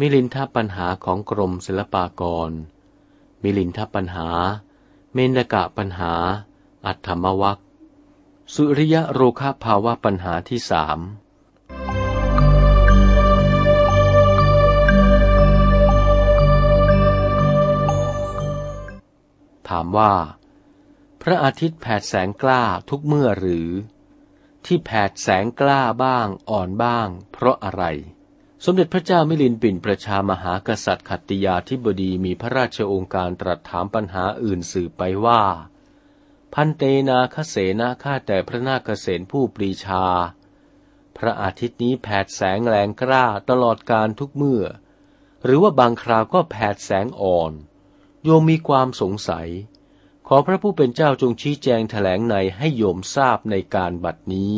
มิลินทปัญหาของกรมศิลปากร มิลินทปัญหา เมนกะปัญหา อัตถมวัคสุริยโรคภาวะปัญหาที่สามถามว่า พระอาทิตย์แผดแสงกล้าทุกเมื่อหรือ ที่แผดแสงกล้าบ้างอ่อนบ้าง เพราะอะไร สมเด็จพระเจ้ามิลินปินประชามหากษัตริย์ขัตติยาธิบดีมีพระราชโองการตรัสถามปัญหาอื่นสืบไปว่า พันเตนาคเสนาข้าแต่พระนาคเษนผู้ปรีชา พระอาทิตย์นี้แผดแสงแรงกล้าตลอดการทุกเมื่อ หรือว่าบางคราวก็แผดแสงอ่อน โยมมีความสงสัย ขอพระผู้เป็นเจ้าจงชี้แจงแถลงในให้โยมทราบในการบัดนี้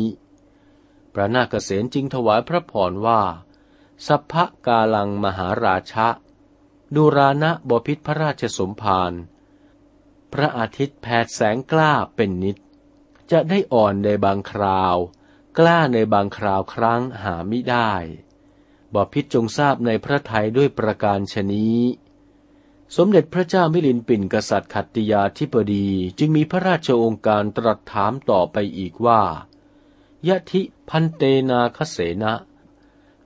พระนาคเษนจึงถวายพระพรว่า สัพพะกาลังมหาราชะ ดูรานะบพิษพระราชสมภาร พระอาทิตย์แผดแสงกล้าเป็นนิด จะได้อ่อนในบางคราว กล้าในบางคราวครั้งหาไม่ได้ บพิษจงทราบในพระทัยด้วยประการชนี้ สมเด็จพระเจ้ามิลินปินกษัตริย์ขัตติยาธิปดีจึงมีพระราชองค์การตรัสถามต่อไปอีกว่ายะทิพันเตนาคเสนะ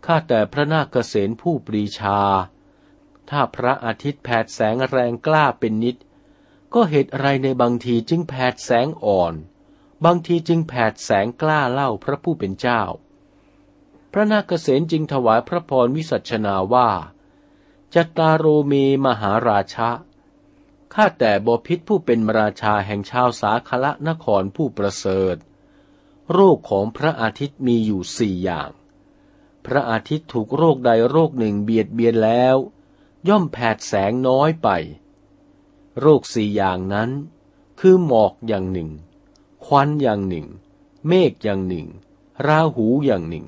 ข้าแต่พระนาคเษนผู้ปรีชา ถ้าพระอาทิตย์แผดแสงแรงกล้าเป็นนิด ก็เหตุอะไรในบางทีจึงแผดแสงอ่อน บางทีจึงแผดแสงกล้าเล่าพระผู้เป็นเจ้า พระนาคเษนจึงถวายพระพรวิสัชนาว่าจตารโรเมมหาราชะข้าแต่บพิษผู้เป็นราชาแห่งชาวสาคละนครผู้ประเสริฐ โรคของพระอาทิตย์มีอยู่สี่อย่าง พระอาทิตย์ถูกโรคใดโรคหนึ่งเบียดเบียนแล้ว ย่อมแผดแสงน้อยไป โรคสี่อย่างนั้น คือหมอกอย่างหนึ่ง ควันอย่างหนึ่ง เมฆอย่างหนึ่ง ราหูอย่างหนึ่ง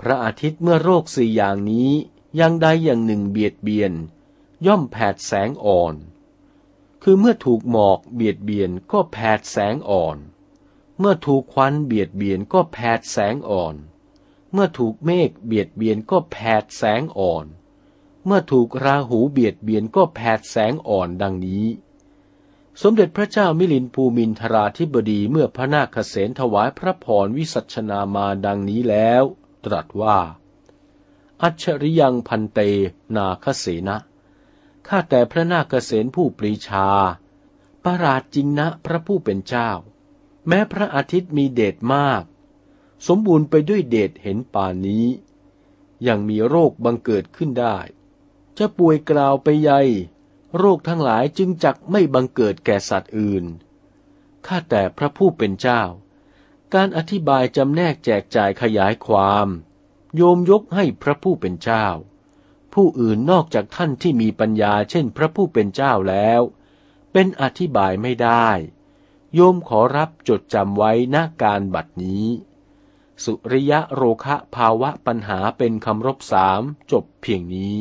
พระอาทิตย์เมื่อโรคสี่อย่างนี้อย่างใดอย่างหนึ่งเบียดเบียน ย่อมแผดแสงอ่อน คือเมื่อถูกหมอกเบียดเบียนก็แผดแสงอ่อน เมื่อถูกควันเบียดเบียนก็แผดแสงอ่อน เมื่อถูกเมฆเบียดเบียนก็แผดแสงอ่อน เมื่อถูกราหูเบียดเบียนก็แผดแสงอ่อนดังนี้ สมเด็จพระเจ้ามิลินภูมินทราธิบดีเมื่อพระนาคเษนถวายพระพรวิสัชนามาดังนี้แล้ว ตรัสว่า อัจฉริยังพันเตนาคเสนะข้าแต่พระนาคเษนผู้ปรีชา ประหลาดจริงนะพระผู้เป็นเจ้า แม้พระอาทิตย์มีเดชมาก สมบูรณ์ไปด้วยเดชเห็นป่านนี้ ยังมีโรคบังเกิดขึ้นได้ จะป่วยกล่าวไปใหญ่โรคทั้งหลายจึงจักไม่บังเกิดแก่สัตว์อื่น ข้าแต่พระผู้เป็นเจ้า การอธิบายจำแนกแจกจ่ายขยายความ โยมยกให้พระผู้เป็นเจ้า ผู้อื่นนอกจากท่านที่มีปัญญาเช่นพระผู้เป็นเจ้าแล้ว เป็นอธิบายไม่ได้ โยมขอรับจดจำไว้ณการบัดนี้ สุริยะโรคะภาวะปัญหาเป็นคำรบสามจบเพียงนี้